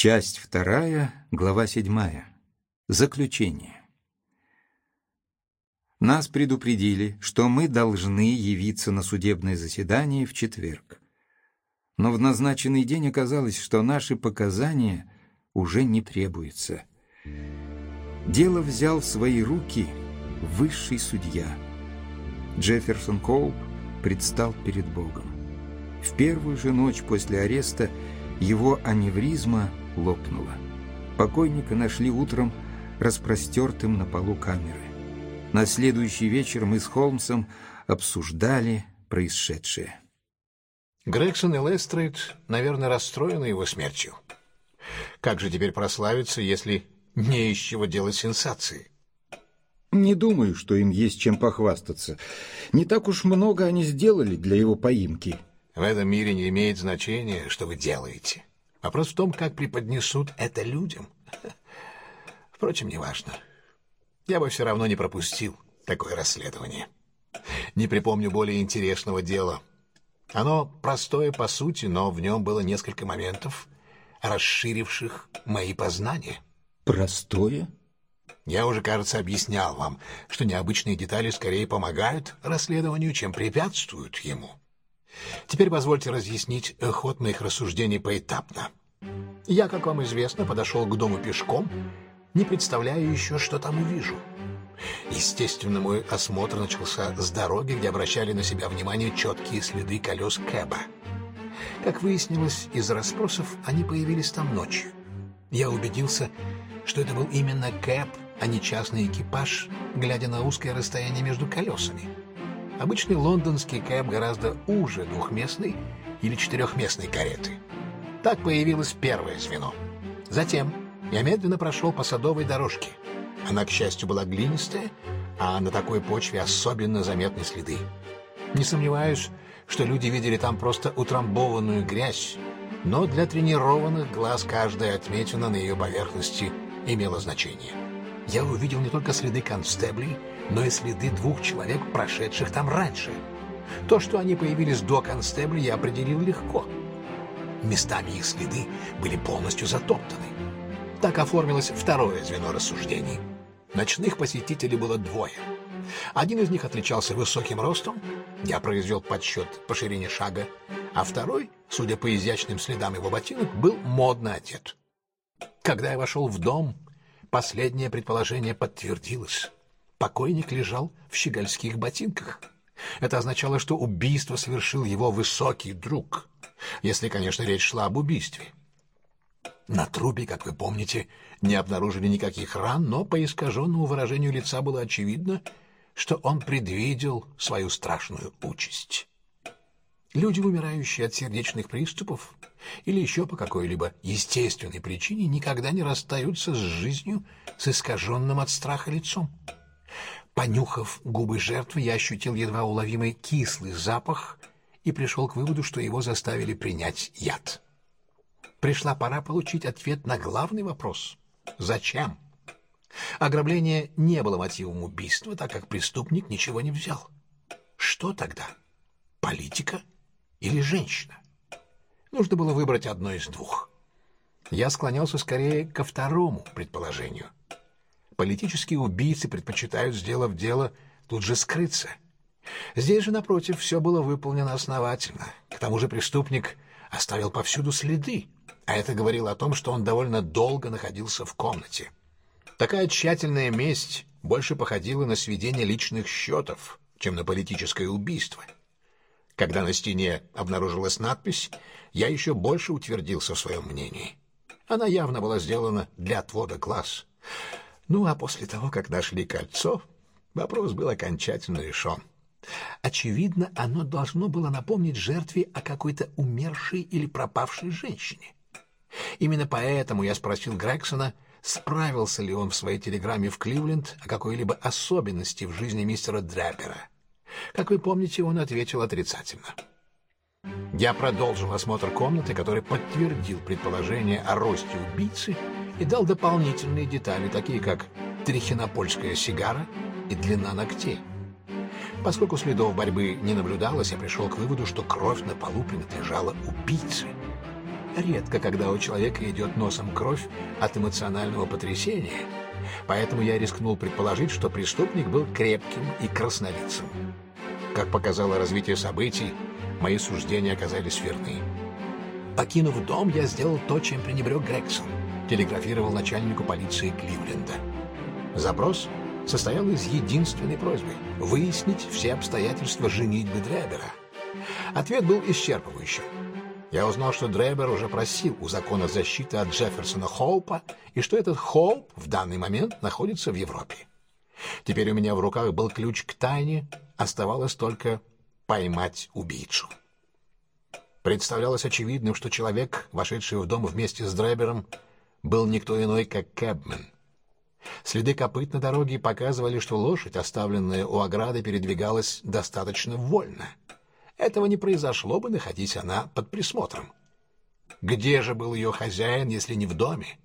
Часть вторая, глава седьмая. Заключение. Нас предупредили, что мы должны явиться на судебное заседание в четверг. Но в назначенный день оказалось, что наши показания уже не требуются. Дело взял в свои руки высший судья. Джефферсон Коуп предстал перед Богом. В первую же ночь после ареста его аневризма лопнула. Покойника нашли утром распростертым на полу камеры. На следующий вечер мы с Холмсом обсуждали происшедшее. Грегсон и Лестрейд, наверное, расстроены его смертью. Как же теперь прославиться, если не из чего делать сенсации? Не думаю, что им есть чем похвастаться. Не так уж много они сделали для его поимки. В этом мире не имеет значения, что вы делаете. Вопрос в том, как преподнесут это людям. Впрочем, неважно. Я бы все равно не пропустил такое расследование. Не припомню более интересного дела. Оно простое по сути, но в нем было несколько моментов, расширивших мои познания. Простое? Я уже, кажется, объяснял вам, что необычные детали скорее помогают расследованию, чем препятствуют ему. Теперь позвольте разъяснить ход моих рассуждений поэтапно. Я, как вам известно, подошел к дому пешком, не представляя еще, что там увижу. Естественно, мой осмотр начался с дороги, где обращали на себя внимание четкие следы колес Кэба. Как выяснилось из расспросов, они появились там ночью. Я убедился, что это был именно Кэб, а не частный экипаж, глядя на узкое расстояние между колесами. Обычный лондонский кэб гораздо уже двухместной или четырехместной кареты. Так появилось первое звено. Затем я медленно прошел по садовой дорожке. Она, к счастью, была глинистая, а на такой почве особенно заметны следы. Не сомневаюсь, что люди видели там просто утрамбованную грязь, но для тренированных глаз каждая отметина на ее поверхности имела значение. Я увидел не только следы констеблей, но и следы двух человек, прошедших там раньше. То, что они появились до констебля, я определил легко. Местами их следы были полностью затоптаны. Так оформилось второе звено рассуждений. Ночных посетителей было двое. Один из них отличался высоким ростом, я произвел подсчет по ширине шага, а второй, судя по изящным следам его ботинок, был модно одет. Когда я вошел в дом, последнее предположение подтвердилось покойник лежал в щегольских ботинках. Это означало, что убийство совершил его высокий друг, если, конечно, речь шла об убийстве. На трупе, как вы помните, не обнаружили никаких ран, но по искаженному выражению лица было очевидно, что он предвидел свою страшную участь. Люди, умирающие от сердечных приступов или еще по какой-либо естественной причине, никогда не расстаются с жизнью с искаженным от страха лицом. Понюхав губы жертвы, я ощутил едва уловимый кислый запах и пришел к выводу, что его заставили принять яд. Пришла пора получить ответ на главный вопрос. Зачем? Ограбление не было мотивом убийства, так как преступник ничего не взял. Что тогда? Политика или женщина? Нужно было выбрать одно из двух. Я склонялся скорее ко второму предположению — Политические убийцы предпочитают, сделав дело, тут же скрыться. Здесь же, напротив, все было выполнено основательно. К тому же преступник оставил повсюду следы, а это говорило о том, что он довольно долго находился в комнате. Такая тщательная месть больше походила на сведение личных счетов, чем на политическое убийство. Когда на стене обнаружилась надпись, я еще больше утвердился в своем мнении. Она явно была сделана для отвода глаз. Ну, а после того, как нашли кольцо, вопрос был окончательно решен. Очевидно, оно должно было напомнить жертве о какой-то умершей или пропавшей женщине. Именно поэтому я спросил Грексона, справился ли он в своей телеграмме в Кливленд о какой-либо особенности в жизни мистера Драпера. Как вы помните, он ответил отрицательно. Я продолжил осмотр комнаты, который подтвердил предположение о росте убийцы и дал дополнительные детали, такие как трихинопольская сигара и длина ногтей. Поскольку следов борьбы не наблюдалось, я пришел к выводу, что кровь на полу принадлежала убийце. редко, когда у человека идет носом кровь от эмоционального потрясения, поэтому я рискнул предположить, что преступник был крепким и краснолицым. Как показало развитие событий, мои суждения оказались верны. Покинув дом, я сделал то, чем пренебрег Грегсон. Телеграфировал начальнику полиции Кливленда. Запрос состоял из единственной просьбы — выяснить все обстоятельства женитьбы Дребера. Ответ был исчерпывающим. Я узнал, что Дребер уже просил у закона защиты от Джефферсона Хоупа, и что этот Хоуп в данный момент находится в Европе. Теперь у меня в руках был ключ к тайне, оставалось только поймать убийцу. Представлялось очевидным, что человек, вошедший в дом вместе с Дребером, был никто иной, как Кэбмен — Следы копыт на дороге показывали, что лошадь, оставленная у ограды, передвигалась достаточно вольно. Этого не произошло бы, находясь она под присмотром. Где же был ее хозяин, если не в доме?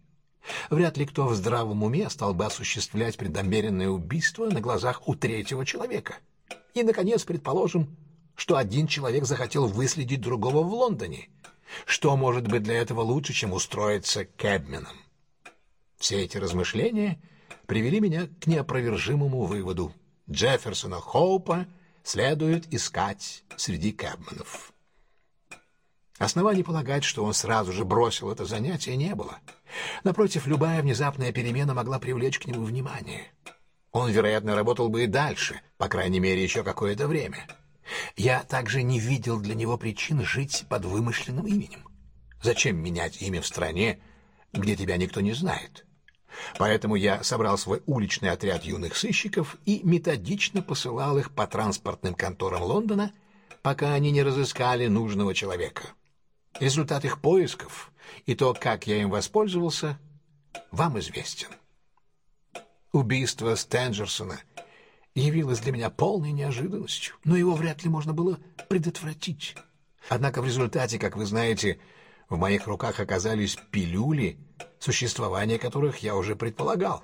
Вряд ли кто в здравом уме стал бы осуществлять преднамеренное убийство на глазах у третьего человека. И, наконец, предположим, что один человек захотел выследить другого в Лондоне. Что может быть для этого лучше, чем устроиться кэбменом? Все эти размышления привели меня к неопровержимому выводу. Джефферсона Хоупа следует искать среди кэбманов. Оснований полагать, что он сразу же бросил это занятие, не было. Напротив, любая внезапная перемена могла привлечь к нему внимание. Он, вероятно, работал бы и дальше, по крайней мере, еще какое-то время. Я также не видел для него причин жить под вымышленным именем. Зачем менять имя в стране, где тебя никто не знает? Поэтому я собрал свой уличный отряд юных сыщиков и методично посылал их по транспортным конторам Лондона, пока они не разыскали нужного человека. Результат их поисков и то, как я им воспользовался, вам известен. Убийство Стенджерсона явилось для меня полной неожиданностью, но его вряд ли можно было предотвратить. Однако в результате, как вы знаете, в моих руках оказались пилюли, существование которых я уже предполагал.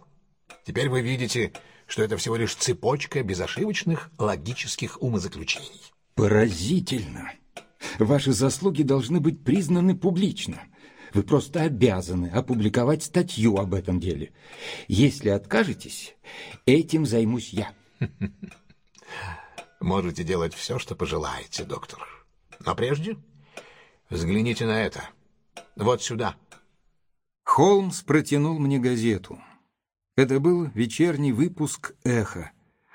Теперь вы видите, что это всего лишь цепочка безошибочных логических умозаключений. Поразительно. Ваши заслуги должны быть признаны публично. Вы просто обязаны опубликовать статью об этом деле. Если откажетесь, этим займусь я. Можете делать все, что пожелаете, доктор. Но прежде взгляните на это. Вот сюда. Холмс протянул мне газету. Это был вечерний выпуск «Эхо»,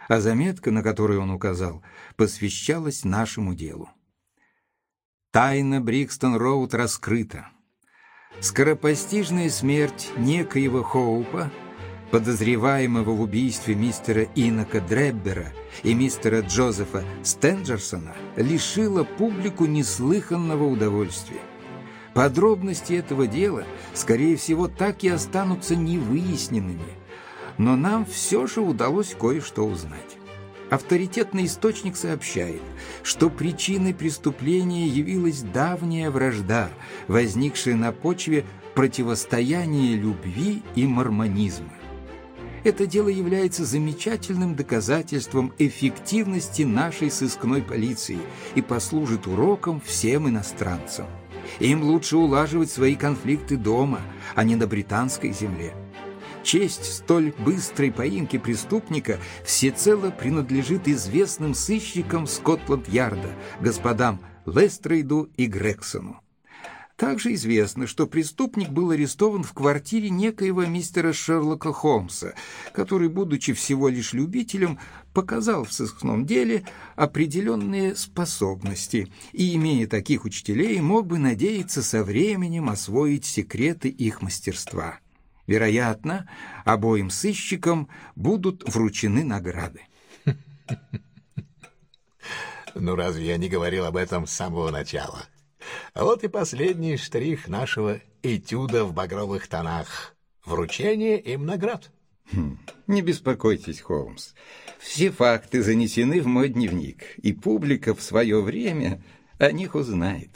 а заметка, на которую он указал, посвящалась нашему делу. Тайна Брикстон-Роуд раскрыта. Скоропостижная смерть некоего Хоупа, подозреваемого в убийстве мистера Инока Дреббера и мистера Джозефа Стенджерсона, лишила публику неслыханного удовольствия. Подробности этого дела, скорее всего, так и останутся невыясненными, но нам все же удалось кое-что узнать. Авторитетный источник сообщает, что причиной преступления явилась давняя вражда, возникшая на почве противостояния любви и мормонизма. Это дело является замечательным доказательством эффективности нашей сыскной полиции и послужит уроком всем иностранцам. Им лучше улаживать свои конфликты дома, а не на британской земле. Честь столь быстрой поимки преступника всецело принадлежит известным сыщикам Скотланд-Ярда, господам Лестрейду и Грексону. Также известно, что преступник был арестован в квартире некоего мистера Шерлока Холмса, который, будучи всего лишь любителем, показал в сыскном деле определенные способности и, имея таких учителей, мог бы надеяться со временем освоить секреты их мастерства. Вероятно, обоим сыщикам будут вручены награды. Ну разве я не говорил об этом с самого начала? А вот и последний штрих нашего этюда в багровых тонах. Вручение им наград. Хм, не беспокойтесь, Холмс. Все факты занесены в мой дневник, и публика в свое время о них узнает.